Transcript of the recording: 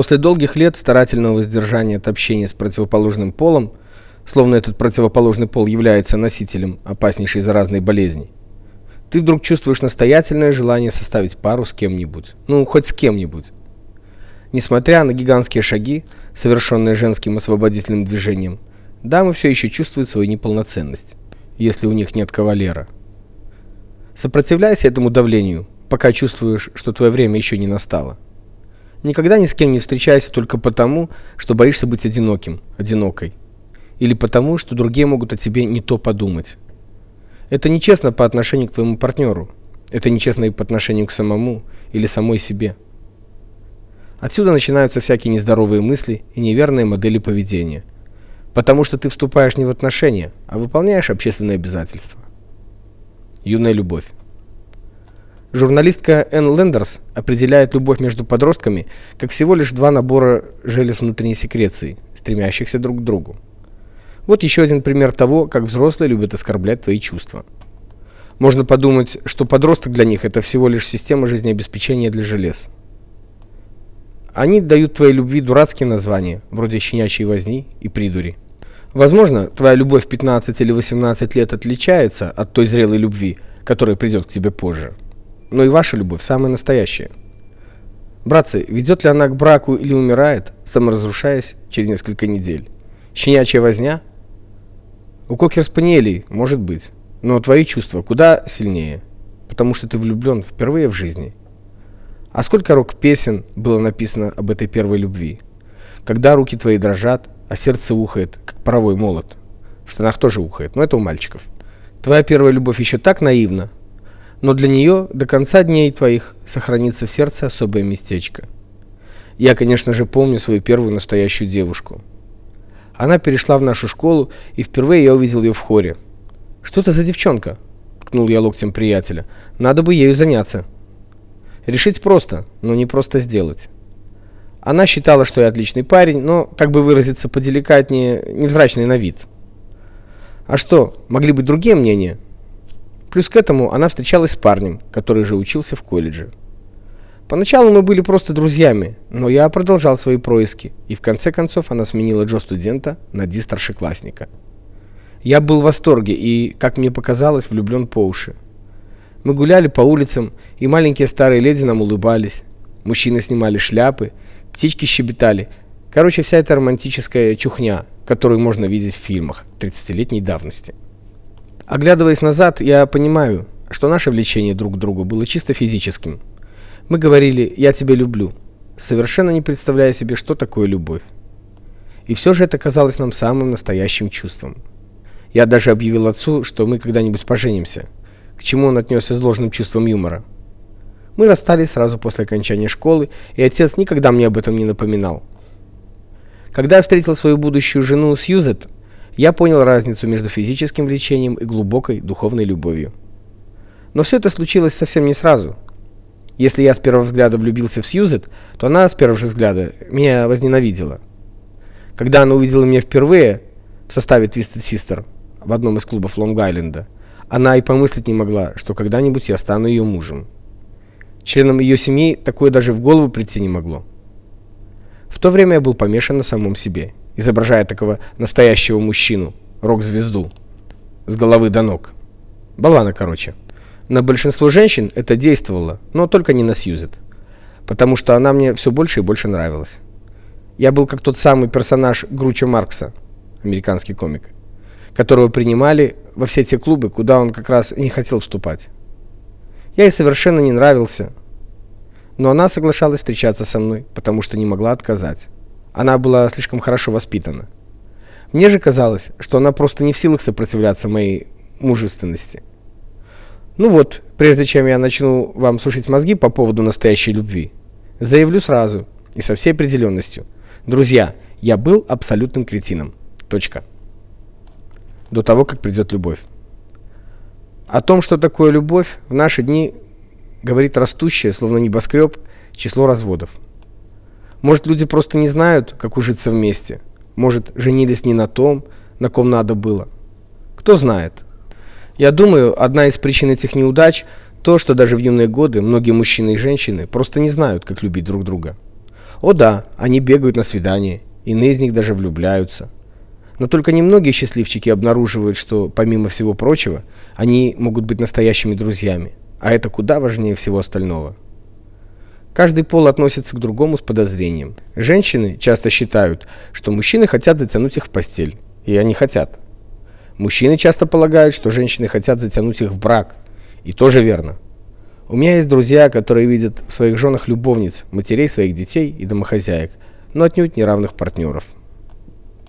После долгих лет старательного воздержания от общения с противоположным полом, словно этот противоположный пол является носителем опаснейшей заразной болезни, ты вдруг чувствуешь настоятельное желание составить пару с кем-нибудь. Ну, хоть с кем-нибудь. Несмотря на гигантские шаги, совершенные женским освободительным движением, дамы все еще чувствуют свою неполноценность, если у них нет кавалера. Сопротивляйся этому давлению, пока чувствуешь, что твое время еще не настало. Никогда ни с кем не встречайся только потому, что боишься быть одиноким, одинокой. Или потому, что другие могут о тебе не то подумать. Это нечестно по отношению к твоему партнеру. Это нечестно и по отношению к самому или самой себе. Отсюда начинаются всякие нездоровые мысли и неверные модели поведения. Потому что ты вступаешь не в отношения, а выполняешь общественные обязательства. Юная любовь. Журналистка Энн Лендерс определяет любовь между подростками как всего лишь два набора желез внутренней секреции, стремящихся друг к другу. Вот еще один пример того, как взрослые любят оскорблять твои чувства. Можно подумать, что подросток для них это всего лишь система жизнеобеспечения для желез. Они дают твоей любви дурацкие названия, вроде щенячьей возни и придури. Возможно, твоя любовь в 15 или 18 лет отличается от той зрелой любви, которая придет к тебе позже но и ваша любовь самая настоящая. Братцы, ведет ли она к браку или умирает, саморазрушаясь через несколько недель? Щенячья возня? У кокер-спаниелей, может быть, но твои чувства куда сильнее, потому что ты влюблен впервые в жизни. А сколько рок-песен было написано об этой первой любви? Когда руки твои дрожат, а сердце ухает, как паровой молот. В штанах тоже ухает, но это у мальчиков. Твоя первая любовь еще так наивна, но для нее до конца дней твоих сохранится в сердце особое местечко. Я, конечно же, помню свою первую настоящую девушку. Она перешла в нашу школу, и впервые я увидел ее в хоре. Что это за девчонка? ткнул я локтем приятеля. Надо бы ею заняться. Решить просто, но не просто сделать. Она считала, что я отличный парень, но, как бы выразиться поделикатнее, невзрачный на вид. А что, могли быть другие мнения? Плюс к этому она встречалась с парнем, который же учился в колледже. Поначалу мы были просто друзьями, но я продолжал свои происки, и в конце концов она сменила Джо студента на Ди старшеклассника. Я был в восторге и, как мне показалось, влюблен по уши. Мы гуляли по улицам, и маленькие старые леди нам улыбались. Мужчины снимали шляпы, птички щебетали. Короче, вся эта романтическая чухня, которую можно видеть в фильмах 30-летней давности. Оглядываясь назад, я понимаю, что наше влечение друг к другу было чисто физическим. Мы говорили «я тебя люблю», совершенно не представляя себе, что такое любовь. И все же это казалось нам самым настоящим чувством. Я даже объявил отцу, что мы когда-нибудь поженимся, к чему он отнесся с ложным чувством юмора. Мы расстались сразу после окончания школы, и отец никогда мне об этом не напоминал. Когда я встретил свою будущую жену Сьюзет, я понял разницу между физическим влечением и глубокой духовной любовью. Но все это случилось совсем не сразу. Если я с первого взгляда влюбился в Сьюзет, то она с первого взгляда меня возненавидела. Когда она увидела меня впервые в составе Twisted Sister в одном из клубов Лонг-Айленда, она и помыслить не могла, что когда-нибудь я стану ее мужем. Членам ее семьи такое даже в голову прийти не могло. В то время я был помешан на самом себе изображая такого настоящего мужчину, рок-звезду, с головы до ног. Болвана, короче. На большинство женщин это действовало, но только не на Сьюзет, потому что она мне все больше и больше нравилась. Я был как тот самый персонаж Груча Маркса, американский комик, которого принимали во все те клубы, куда он как раз и не хотел вступать. Я ей совершенно не нравился, но она соглашалась встречаться со мной, потому что не могла отказать. Она была слишком хорошо воспитана. Мне же казалось, что она просто не в силах сопротивляться моей мужественности. Ну вот, прежде чем я начну вам сушить мозги по поводу настоящей любви, заявлю сразу и со всей определенностью. Друзья, я был абсолютным кретином. Точка. До того, как придет любовь. О том, что такое любовь, в наши дни говорит растущее, словно небоскреб, число разводов. Может, люди просто не знают, как ужиться вместе. Может, женились не на том, на ком надо было. Кто знает. Я думаю, одна из причин этих неудач то, что даже в юные годы многие мужчины и женщины просто не знают, как любить друг друга. О да, они бегают на свидания, иные из них даже влюбляются. Но только немногие счастливчики обнаруживают, что, помимо всего прочего, они могут быть настоящими друзьями, а это куда важнее всего остального. Каждый пол относится к другому с подозрением. Женщины часто считают, что мужчины хотят затянуть их в постель, и они хотят. Мужчины часто полагают, что женщины хотят затянуть их в брак, и тоже верно. У меня есть друзья, которые видят в своих женах любовниц, матерей своих детей и домохозяек, но отнюдь не равных партнеров.